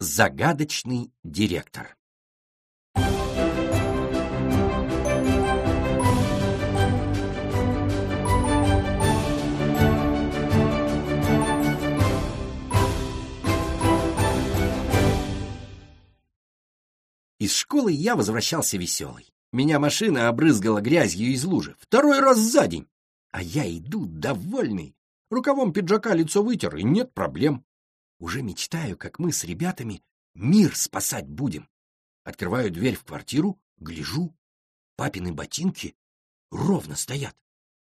Загадочный директор Из школы я возвращался веселый. Меня машина обрызгала грязью из лужи. Второй раз за день. А я иду довольный. Рукавом пиджака лицо вытер, и нет проблем. Уже мечтаю, как мы с ребятами мир спасать будем. Открываю дверь в квартиру, гляжу. Папины ботинки ровно стоят.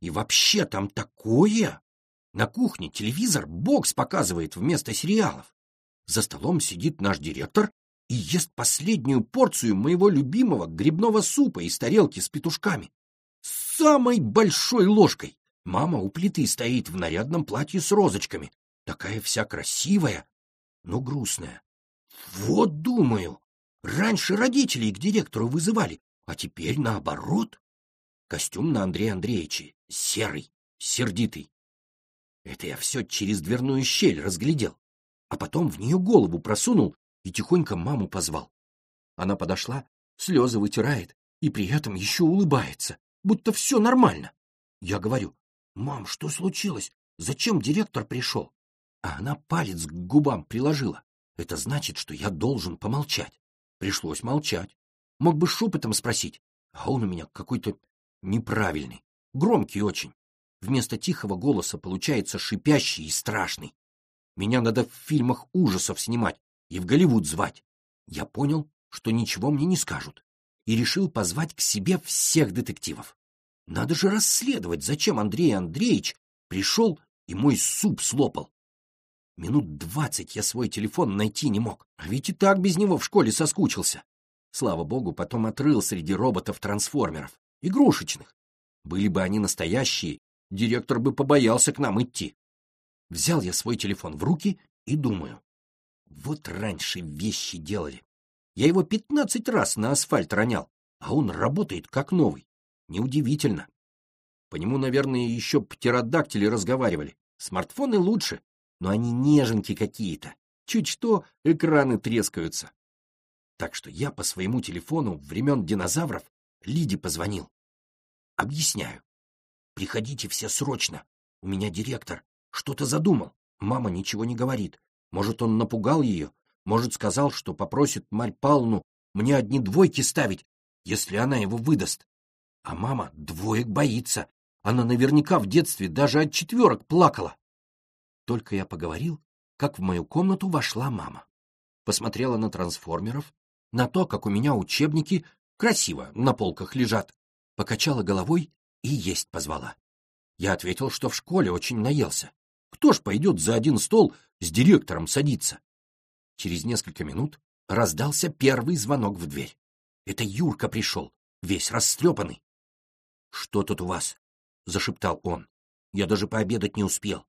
И вообще там такое! На кухне телевизор бокс показывает вместо сериалов. За столом сидит наш директор и ест последнюю порцию моего любимого грибного супа из тарелки с петушками. С самой большой ложкой. Мама у плиты стоит в нарядном платье с розочками. Такая вся красивая, но грустная. Вот думаю, раньше родителей к директору вызывали, а теперь наоборот. Костюм на Андрея Андреевиче серый, сердитый. Это я все через дверную щель разглядел, а потом в нее голову просунул и тихонько маму позвал. Она подошла, слезы вытирает и при этом еще улыбается, будто все нормально. Я говорю, «Мам, что случилось? Зачем директор пришел?» А она палец к губам приложила. Это значит, что я должен помолчать. Пришлось молчать. Мог бы шепотом спросить, а он у меня какой-то неправильный, громкий очень. Вместо тихого голоса получается шипящий и страшный. Меня надо в фильмах ужасов снимать, и в Голливуд звать. Я понял, что ничего мне не скажут, и решил позвать к себе всех детективов. Надо же расследовать, зачем Андрей Андреевич пришел и мой суп слопал. Минут двадцать я свой телефон найти не мог, а ведь и так без него в школе соскучился. Слава богу, потом отрыл среди роботов-трансформеров, игрушечных. Были бы они настоящие, директор бы побоялся к нам идти. Взял я свой телефон в руки и думаю, вот раньше вещи делали. Я его пятнадцать раз на асфальт ронял, а он работает как новый. Неудивительно. По нему, наверное, еще птеродактили разговаривали. Смартфоны лучше, но они неженки какие-то. Чуть что, экраны трескаются. Так что я по своему телефону времен динозавров Лиде позвонил. Объясняю. Приходите все срочно. У меня директор. Что-то задумал. Мама ничего не говорит. Может, он напугал ее, может, сказал, что попросит Марь Павловну мне одни двойки ставить, если она его выдаст. А мама двоек боится. Она наверняка в детстве даже от четверок плакала. Только я поговорил, как в мою комнату вошла мама. Посмотрела на трансформеров, на то, как у меня учебники красиво на полках лежат, покачала головой и есть позвала. Я ответил, что в школе очень наелся. Кто ж пойдет за один стол с директором садиться? Через несколько минут раздался первый звонок в дверь. Это Юрка пришел, весь растрепанный. — Что тут у вас? — зашептал он. Я даже пообедать не успел.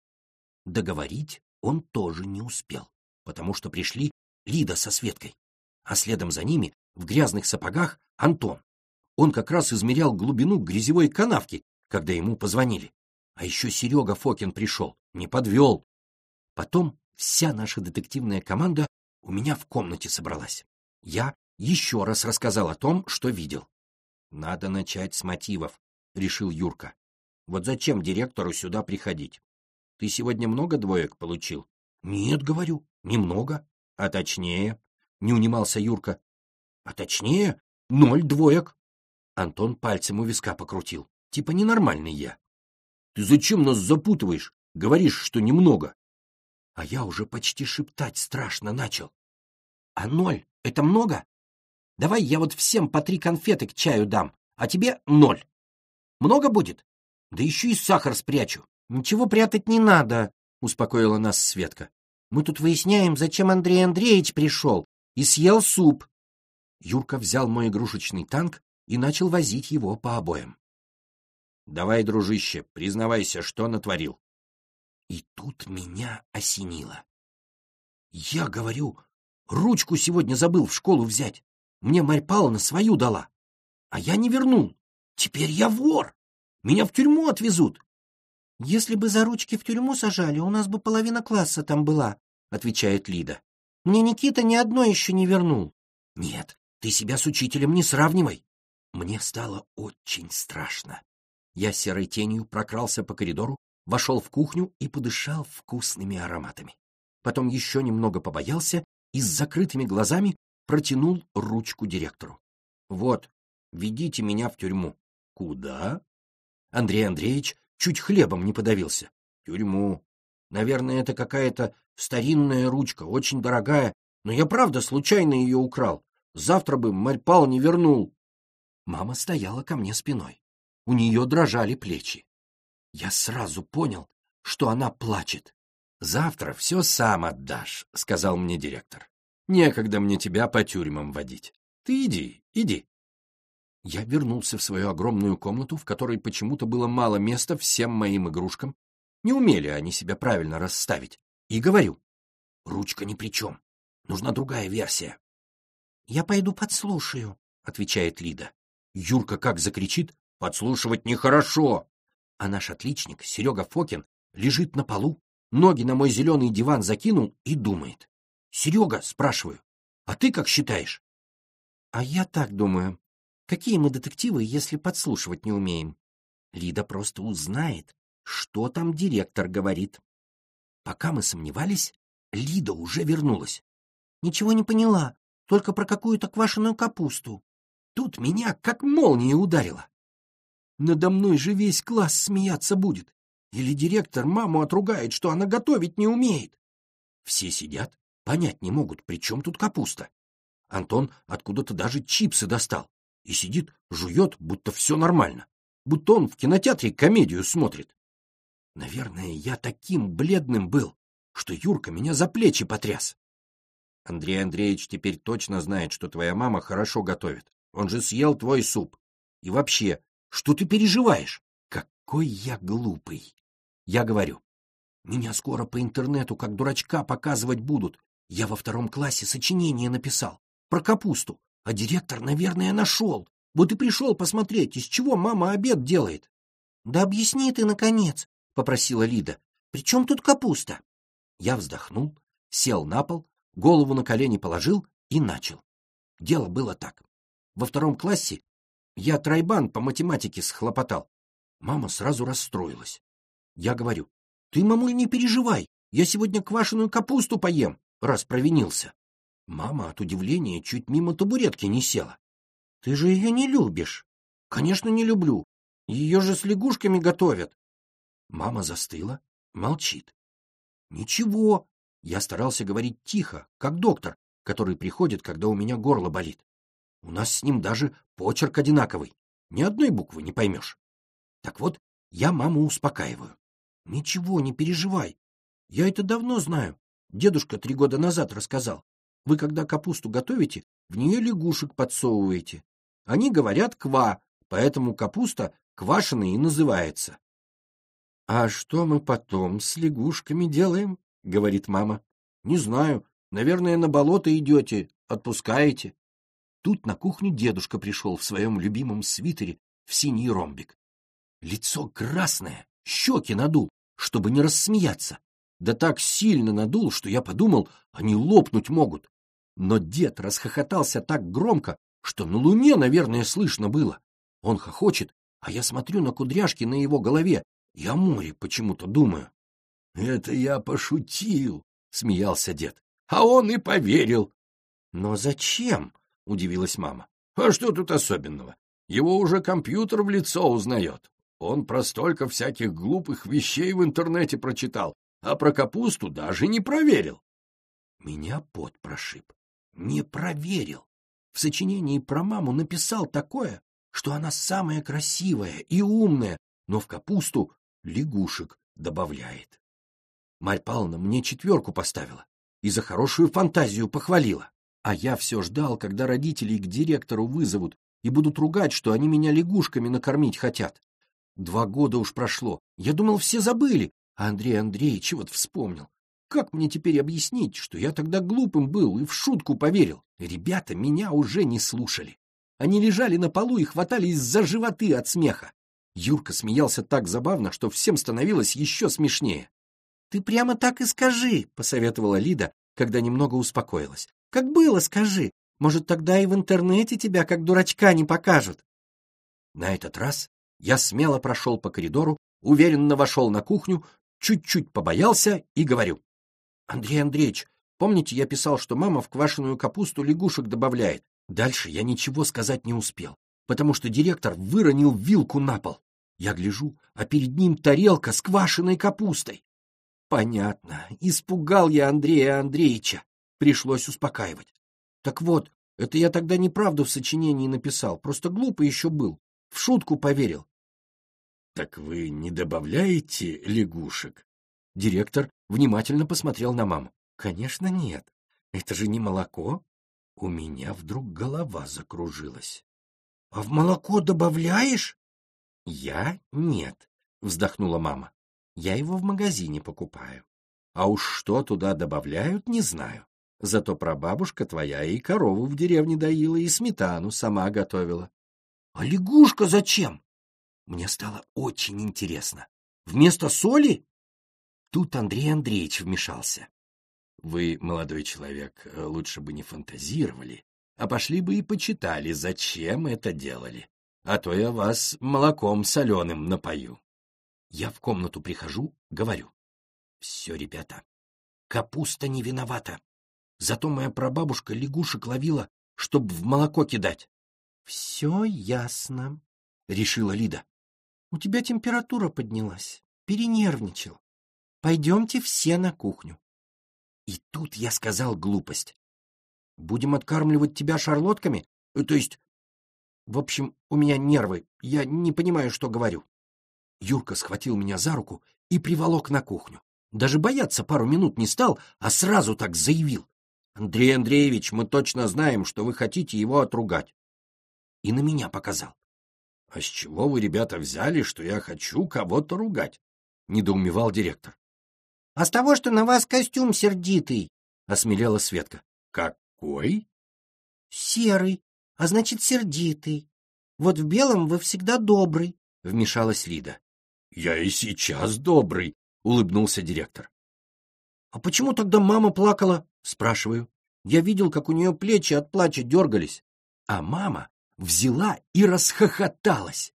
Договорить он тоже не успел, потому что пришли Лида со Светкой, а следом за ними в грязных сапогах Антон. Он как раз измерял глубину грязевой канавки, когда ему позвонили. А еще Серега Фокин пришел, не подвел. Потом вся наша детективная команда у меня в комнате собралась. Я еще раз рассказал о том, что видел. Надо начать с мотивов, решил Юрка. Вот зачем директору сюда приходить? Ты сегодня много двоек получил? Нет, говорю, немного. А точнее? Не унимался Юрка. А точнее, ноль двоек. Антон пальцем у виска покрутил. Типа ненормальный я. Ты зачем нас запутываешь? Говоришь, что немного. А я уже почти шептать страшно начал. А ноль — это много? Давай я вот всем по три конфеты к чаю дам, а тебе ноль. Много будет? Да еще и сахар спрячу. Ничего прятать не надо, — успокоила нас Светка. Мы тут выясняем, зачем Андрей Андреевич пришел и съел суп. Юрка взял мой игрушечный танк и начал возить его по обоям. Давай, дружище, признавайся, что натворил. И тут меня осенило. Я говорю, ручку сегодня забыл в школу взять. Мне Марь Павловна свою дала. А я не вернул. Теперь я вор. Меня в тюрьму отвезут. Если бы за ручки в тюрьму сажали, у нас бы половина класса там была, отвечает Лида. Мне Никита ни одно еще не вернул. Нет, ты себя с учителем не сравнивай. Мне стало очень страшно. Я серой тенью прокрался по коридору, вошел в кухню и подышал вкусными ароматами. Потом еще немного побоялся и с закрытыми глазами протянул ручку директору. «Вот, ведите меня в тюрьму». «Куда?» Андрей Андреевич чуть хлебом не подавился. «Тюрьму. Наверное, это какая-то старинная ручка, очень дорогая, но я правда случайно ее украл. Завтра бы Марь Пал не вернул». Мама стояла ко мне спиной. У нее дрожали плечи. Я сразу понял, что она плачет. «Завтра все сам отдашь», — сказал мне директор. «Некогда мне тебя по тюрьмам водить. Ты иди, иди». Я вернулся в свою огромную комнату, в которой почему-то было мало места всем моим игрушкам. Не умели они себя правильно расставить. И говорю, ручка ни при чем. Нужна другая версия. «Я пойду подслушаю», — отвечает Лида. Юрка как закричит, «Подслушивать нехорошо!» а наш отличник, Серега Фокин, лежит на полу, ноги на мой зеленый диван закинул и думает. «Серега», — спрашиваю, — «а ты как считаешь?» «А я так думаю. Какие мы детективы, если подслушивать не умеем?» Лида просто узнает, что там директор говорит. Пока мы сомневались, Лида уже вернулась. «Ничего не поняла, только про какую-то квашеную капусту». Тут меня как молния ударила. Надо мной же весь класс смеяться будет. Или директор маму отругает, что она готовить не умеет. Все сидят, понять не могут, при чем тут капуста. Антон откуда-то даже чипсы достал и сидит, жует, будто все нормально, будто он в кинотеатре комедию смотрит. Наверное, я таким бледным был, что Юрка меня за плечи потряс. Андрей Андреевич теперь точно знает, что твоя мама хорошо готовит. Он же съел твой суп. И вообще, что ты переживаешь? Какой я глупый. Я говорю, меня скоро по интернету как дурачка показывать будут. Я во втором классе сочинение написал. Про капусту. А директор, наверное, нашел. Вот и пришел посмотреть, из чего мама обед делает. — Да объясни ты, наконец, — попросила Лида. — При чем тут капуста? Я вздохнул, сел на пол, голову на колени положил и начал. Дело было так. Во втором классе я тройбан по математике схлопотал. Мама сразу расстроилась. Я говорю, ты, мамуль, не переживай, я сегодня квашеную капусту поем, раз провинился. Мама от удивления чуть мимо табуретки не села. Ты же ее не любишь. Конечно, не люблю. Ее же с лягушками готовят. Мама застыла, молчит. Ничего. Я старался говорить тихо, как доктор, который приходит, когда у меня горло болит. У нас с ним даже почерк одинаковый. Ни одной буквы не поймешь. Так вот, я маму успокаиваю. Ничего, не переживай. Я это давно знаю. Дедушка три года назад рассказал. Вы, когда капусту готовите, в нее лягушек подсовываете. Они говорят «ква», поэтому капуста квашеной и называется. — А что мы потом с лягушками делаем? — говорит мама. — Не знаю. Наверное, на болото идете, отпускаете. Тут на кухню дедушка пришел в своем любимом свитере в синий ромбик. Лицо красное, щеки надул, чтобы не рассмеяться. Да так сильно надул, что я подумал, они лопнуть могут. Но дед расхохотался так громко, что на луне, наверное, слышно было. Он хохочет, а я смотрю на кудряшки на его голове и о море почему-то думаю. — Это я пошутил, — смеялся дед. — А он и поверил. — Но зачем? — удивилась мама. — А что тут особенного? Его уже компьютер в лицо узнает. Он про столько всяких глупых вещей в интернете прочитал, а про капусту даже не проверил. Меня пот прошиб. Не проверил. В сочинении про маму написал такое, что она самая красивая и умная, но в капусту лягушек добавляет. Марь Павловна мне четверку поставила и за хорошую фантазию похвалила. А я все ждал, когда родителей к директору вызовут и будут ругать, что они меня лягушками накормить хотят. Два года уж прошло. Я думал, все забыли, а Андрей Андреевич вот вспомнил. Как мне теперь объяснить, что я тогда глупым был и в шутку поверил? Ребята меня уже не слушали. Они лежали на полу и хватались за животы от смеха. Юрка смеялся так забавно, что всем становилось еще смешнее. — Ты прямо так и скажи, — посоветовала Лида, когда немного успокоилась. Как было, скажи. Может, тогда и в интернете тебя как дурачка не покажут. На этот раз я смело прошел по коридору, уверенно вошел на кухню, чуть-чуть побоялся и говорю. Андрей Андреевич, помните, я писал, что мама в квашеную капусту лягушек добавляет? Дальше я ничего сказать не успел, потому что директор выронил вилку на пол. Я гляжу, а перед ним тарелка с квашеной капустой. Понятно, испугал я Андрея Андреевича. Пришлось успокаивать. Так вот, это я тогда неправду в сочинении написал, просто глупо еще был. В шутку поверил. Так вы не добавляете лягушек? Директор внимательно посмотрел на маму. Конечно, нет. Это же не молоко. У меня вдруг голова закружилась. А в молоко добавляешь? Я нет, вздохнула мама. Я его в магазине покупаю. А уж что туда добавляют, не знаю. Зато прабабушка твоя и корову в деревне доила, и сметану сама готовила. А лягушка зачем? Мне стало очень интересно. Вместо соли? Тут Андрей Андреевич вмешался. Вы, молодой человек, лучше бы не фантазировали, а пошли бы и почитали, зачем это делали. А то я вас молоком соленым напою. Я в комнату прихожу, говорю. Все, ребята, капуста не виновата. Зато моя прабабушка лягушек ловила, чтоб в молоко кидать. — Все ясно, — решила Лида. — У тебя температура поднялась, перенервничал. Пойдемте все на кухню. И тут я сказал глупость. Будем откармливать тебя шарлотками? Э, то есть... В общем, у меня нервы, я не понимаю, что говорю. Юрка схватил меня за руку и приволок на кухню. Даже бояться пару минут не стал, а сразу так заявил. «Андрей Андреевич, мы точно знаем, что вы хотите его отругать». И на меня показал. «А с чего вы, ребята, взяли, что я хочу кого-то ругать?» — недоумевал директор. «А с того, что на вас костюм сердитый», — осмелела Светка. «Какой?» «Серый, а значит, сердитый. Вот в белом вы всегда добрый», — вмешалась Лида. «Я и сейчас добрый», — улыбнулся директор. «А почему тогда мама плакала?» — спрашиваю. Я видел, как у нее плечи от плача дергались. А мама взяла и расхохоталась.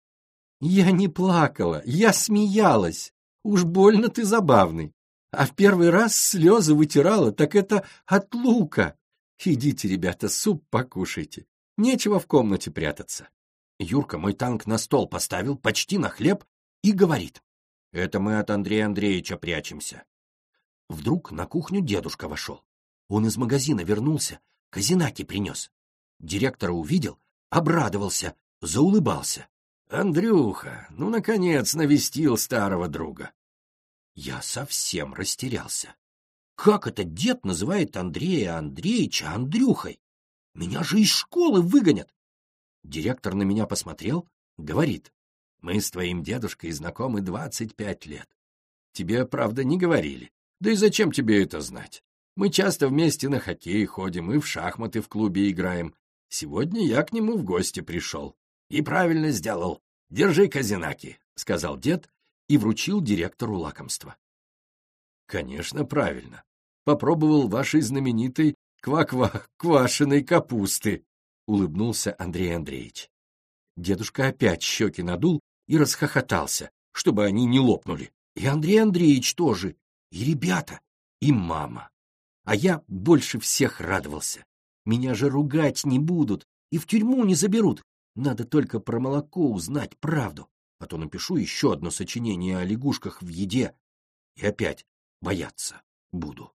Я не плакала, я смеялась. Уж больно ты забавный. А в первый раз слезы вытирала, так это от лука. Идите, ребята, суп покушайте. Нечего в комнате прятаться. Юрка мой танк на стол поставил, почти на хлеб, и говорит. Это мы от Андрея Андреевича прячемся. Вдруг на кухню дедушка вошел. Он из магазина вернулся, казинаки принес. Директора увидел, обрадовался, заулыбался. «Андрюха, ну, наконец, навестил старого друга». Я совсем растерялся. Как это дед называет Андрея Андреевича Андрюхой? Меня же из школы выгонят. Директор на меня посмотрел, говорит. Мы с твоим дедушкой знакомы двадцать пять лет. Тебе, правда, не говорили. Да и зачем тебе это знать? Мы часто вместе на хоккей ходим и в шахматы в клубе играем. Сегодня я к нему в гости пришел. И правильно сделал. Держи казинаки, — сказал дед и вручил директору лакомство. Конечно, правильно. Попробовал вашей знаменитой ква-ква квашеной капусты, — улыбнулся Андрей Андреевич. Дедушка опять щеки надул и расхохотался, чтобы они не лопнули. И Андрей Андреевич тоже, и ребята, и мама. А я больше всех радовался. Меня же ругать не будут и в тюрьму не заберут. Надо только про молоко узнать правду, а то напишу еще одно сочинение о лягушках в еде и опять бояться буду.